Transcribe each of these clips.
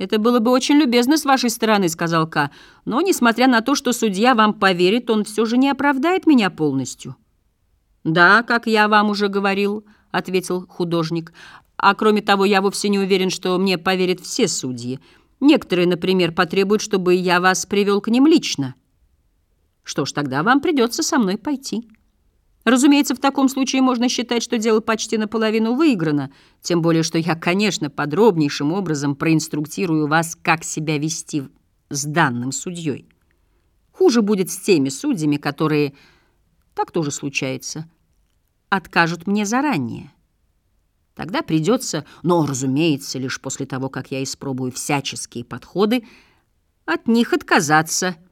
«Это было бы очень любезно с вашей стороны», — сказал К. «Но, несмотря на то, что судья вам поверит, он все же не оправдает меня полностью». «Да, как я вам уже говорил», — ответил художник. «А кроме того, я вовсе не уверен, что мне поверят все судьи. Некоторые, например, потребуют, чтобы я вас привел к ним лично. Что ж, тогда вам придется со мной пойти». Разумеется, в таком случае можно считать, что дело почти наполовину выиграно, тем более, что я, конечно, подробнейшим образом проинструктирую вас, как себя вести с данным судьей. Хуже будет с теми судьями, которые, так тоже случается, откажут мне заранее. Тогда придется, но, разумеется, лишь после того, как я испробую всяческие подходы, от них отказаться –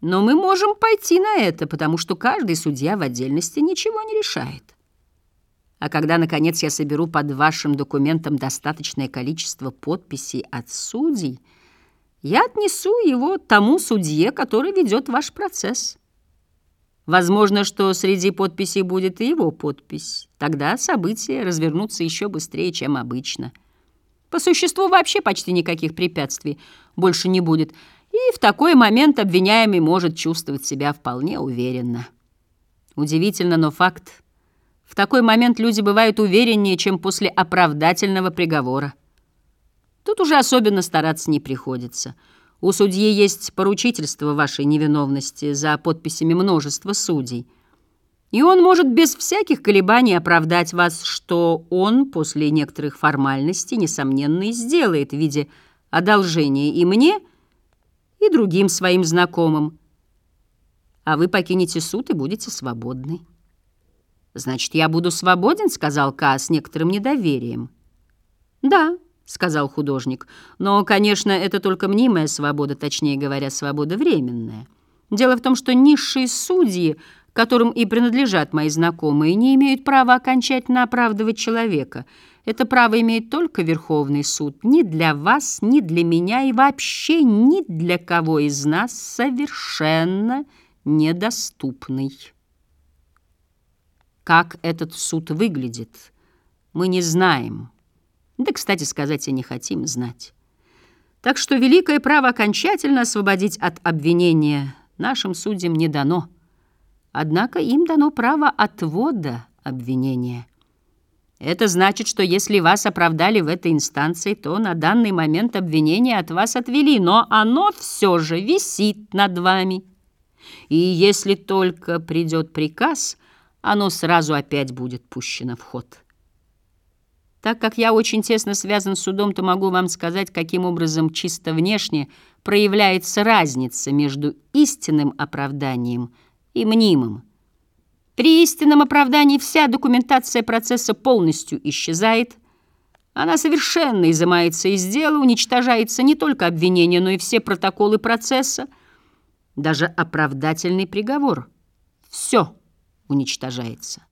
но мы можем пойти на это, потому что каждый судья в отдельности ничего не решает. А когда, наконец, я соберу под вашим документом достаточное количество подписей от судей, я отнесу его тому судье, который ведет ваш процесс. Возможно, что среди подписей будет и его подпись. Тогда события развернутся еще быстрее, чем обычно. По существу вообще почти никаких препятствий больше не будет – и в такой момент обвиняемый может чувствовать себя вполне уверенно. Удивительно, но факт. В такой момент люди бывают увереннее, чем после оправдательного приговора. Тут уже особенно стараться не приходится. У судьи есть поручительство вашей невиновности за подписями множества судей. И он может без всяких колебаний оправдать вас, что он после некоторых формальностей, несомненно, и сделает в виде одолжения и мне – и другим своим знакомым. А вы покинете суд и будете свободны. «Значит, я буду свободен?» — сказал Ка с некоторым недоверием. «Да», — сказал художник, «но, конечно, это только мнимая свобода, точнее говоря, свобода временная. Дело в том, что низшие судьи, которым и принадлежат мои знакомые, не имеют права окончательно оправдывать человека — это право имеет только Верховный суд. Ни для вас, ни для меня и вообще ни для кого из нас совершенно недоступный. Как этот суд выглядит, мы не знаем. Да, кстати сказать, и не хотим знать. Так что великое право окончательно освободить от обвинения нашим судьям не дано. Однако им дано право отвода обвинения. Это значит, что если вас оправдали в этой инстанции, то на данный момент обвинение от вас отвели, но оно все же висит над вами. И если только придет приказ, оно сразу опять будет пущено в ход. Так как я очень тесно связан с судом, то могу вам сказать, каким образом чисто внешне проявляется разница между истинным оправданием и мнимым. При истинном оправдании вся документация процесса полностью исчезает. Она совершенно изымается из дела, уничтожается не только обвинение, но и все протоколы процесса, даже оправдательный приговор. Все уничтожается.